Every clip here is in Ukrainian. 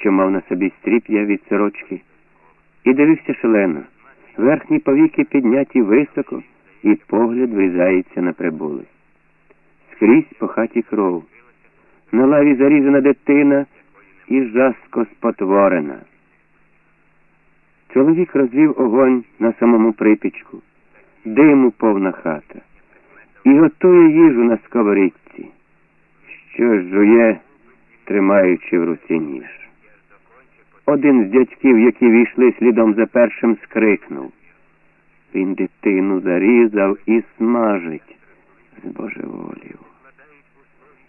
що мав на собі стріп'я від сорочки, і дивився шалено. Верхні повіки підняті високо, і погляд врізається на прибулих. Скрізь по хаті кров. На лаві зарізана дитина і жаско спотворена. Чоловік розвів огонь на самому припічку, диму повна хата, і готує їжу на сковорідці, що жує, тримаючи в руці ніж. Один з дядьків, які війшли слідом за першим, скрикнув. Він дитину зарізав і смажить з божеволів.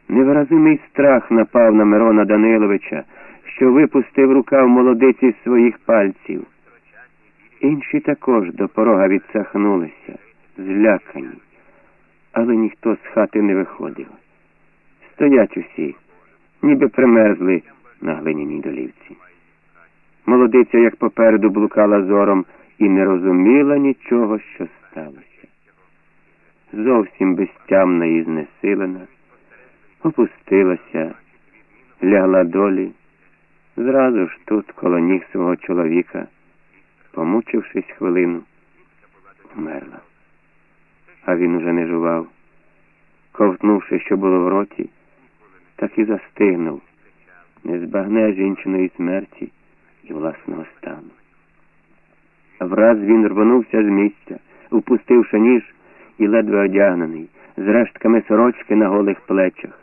Невиразимий страх напав на Мирона Даниловича, що випустив рукав молодиці з своїх пальців. Інші також до порога відсахнулися, злякані, але ніхто з хати не виходив. Стоять усі, ніби примерзли на глиняній долівці. Молодиця, як попереду, блукала зором і не розуміла нічого, що сталося. Зовсім безтямна і знесилена, опустилася, лягла долі, зразу ж тут, коло ніг свого чоловіка, помучившись хвилину, вмерла. А він уже не жував. Ковтнувши, що було в роті, так і застигнув, не збагне жінчиної смерті і власного стану. Враз він рвонувся з місця, упустивши ніж і ледве одягнений, з рештками сорочки на голих плечах,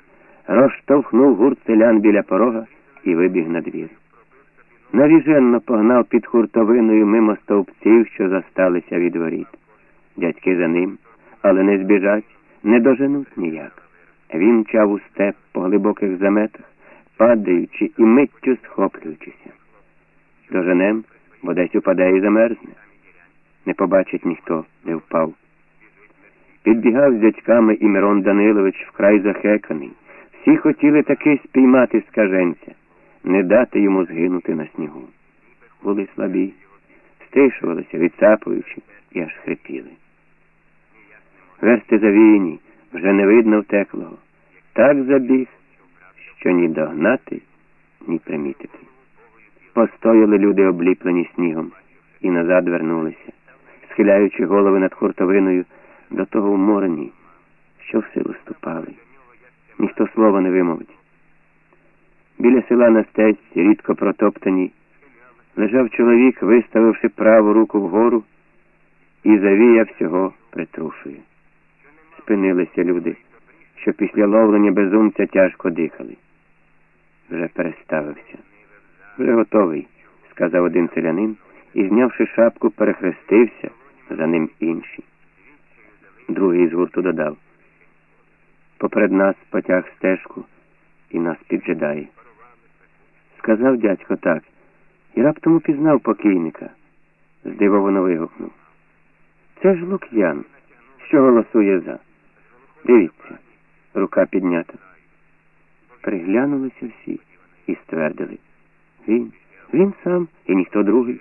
розштовхнув гурт селян біля порога і вибіг на двір. Навіженно погнав під хуртовиною мимо стовпців, що засталися від воріт. Дядьки за ним, але не збіжать, не доженуть ніяк. Він чав у степ по глибоких заметах, падаючи і миттю схоплюючися. Доженем, бо десь упаде і замерзне. Не побачить ніхто, де впав. Підбігав з дядьками і Мирон Данилович вкрай захеканий. Всі хотіли таки спіймати скаженця, не дати йому згинути на снігу. Були слабі, стишувалися, відсапуючи і аж хрипіли. Версти завіяні, вже не видно втеклого. Так забіг, що ні догнати, ні примітити. Постояли люди, обліплені снігом, і назад вернулися, схиляючи голови над хуртовиною до того вморені, що в силу ступали. Ніхто слова не вимовить. Біля села на стесці, рідко протоптані, лежав чоловік, виставивши праву руку вгору, і завія всього притрушує. Спинилися люди, що після ловлення безумця тяжко дихали. Вже переставився. Вже готовий, сказав один селянин і, знявши шапку, перехрестився, за ним інші. Другий з гурту додав. Поперед нас потяг стежку і нас піджидає. Сказав дядько так, і раптом упізнав покійника. Здивовано вигукнув. Це ж Лук'ян, що голосує за. Дивіться, рука піднята. Приглянулися всі і ствердили. Він, він сам і ніхто другий.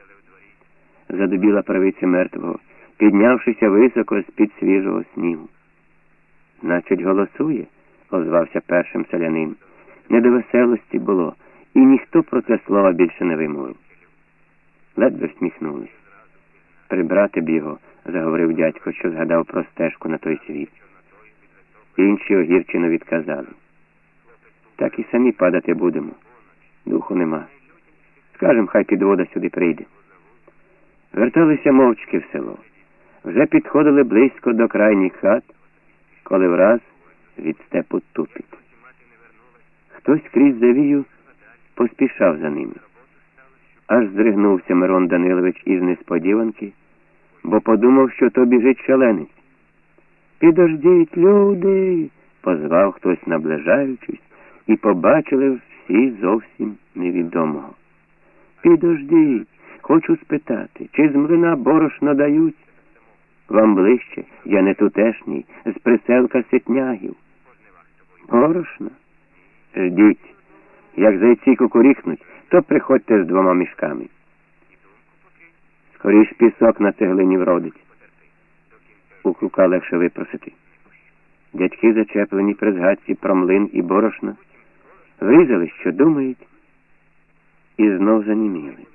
Задубіла правиця мертвого, піднявшися високо з-під свіжого снігу. Значить, голосує, озвався першим селянин. Не до веселості було, і ніхто про це слова більше не вимовив. Ледве всміхнулись. Прибрати б його, заговорив дядько, що згадав про стежку на той світ. Інші огірчено відказали. Так і самі падати будемо. Духу нема. Скажем, хай підвода сюди прийде. Верталися мовчки в село. Вже підходили близько до крайніх хат, коли враз від степу тупіт. Хтось крізь завію поспішав за ними. Аж здригнувся Мирон Данилович із несподіванки, бо подумав, що то біжить шаленець. Підождіть, люди, позвав хтось, наближаючись, і побачили всі зовсім невідомого. Підождіть, хочу спитати, чи з млина борошно дають? Вам ближче, я не тутешній, з приселка ситнягів. Борошно? Ждіть, як зайці кукурікнуть, то приходьте з двома мішками. Скоріш пісок на цеглині вродить. У крука легше випросити. Дядьки, зачеплені при згадці про млин і борошна, вирізали, що думають, і і знов заніміли.